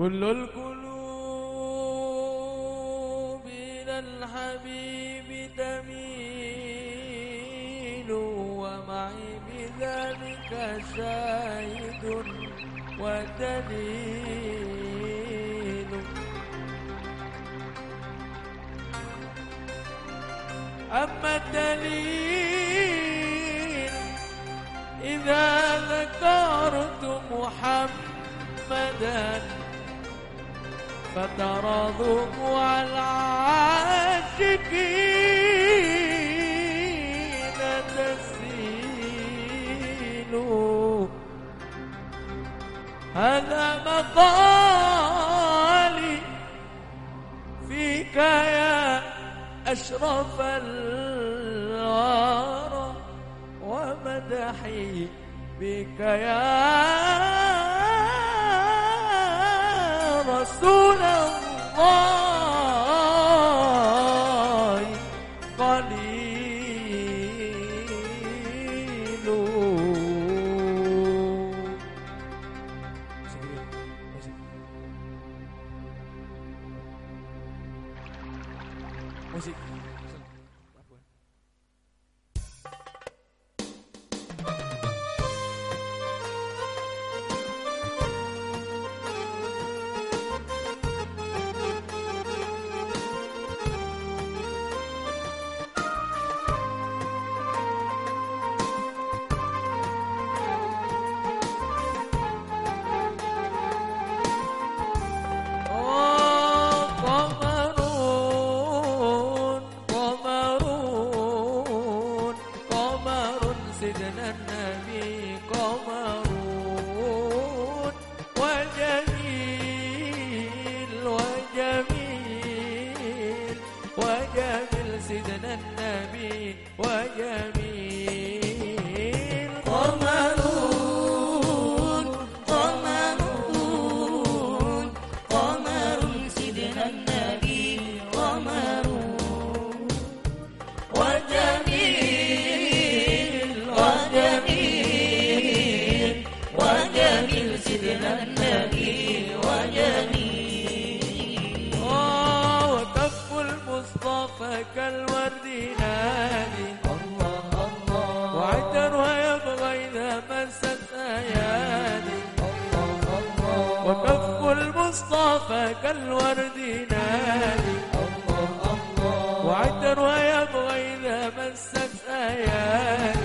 كل القلوب إلى الحبيب تميل ومعي بذلك شاهد ودليل أما الدليل إذا ذكرت محمدا فترى ضبوع العاشقين تسيل هذا مقالي فيك يا أشرف الورى ومدحي بك يا 恭喜。المصطفى كالورد نادي. الله الله. وعطرها يبغى إذا مست أيادي.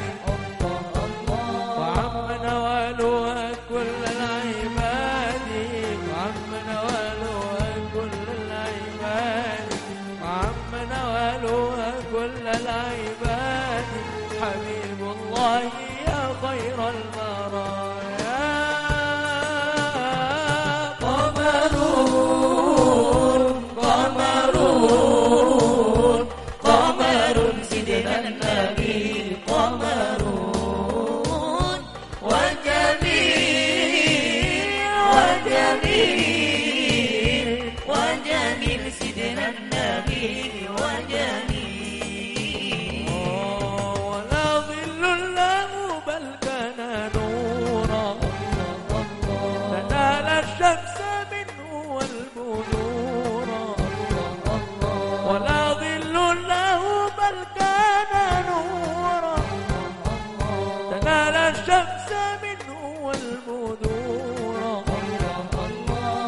الشمس منه والبذور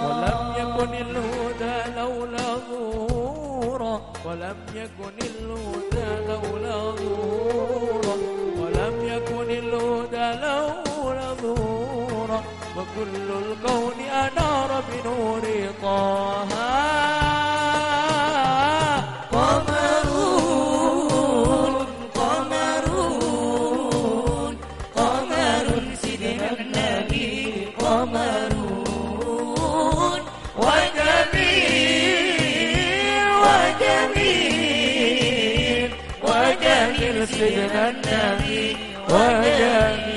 ولم يكن الهدى لولا ظهورا ولم يكن الهدى لولا ظهورا ولم يكن الهدى لولا ظهورا وكل الكون أنار بنور طه. قمر وجميل وجميل وجميل سيدنا النبي وجميل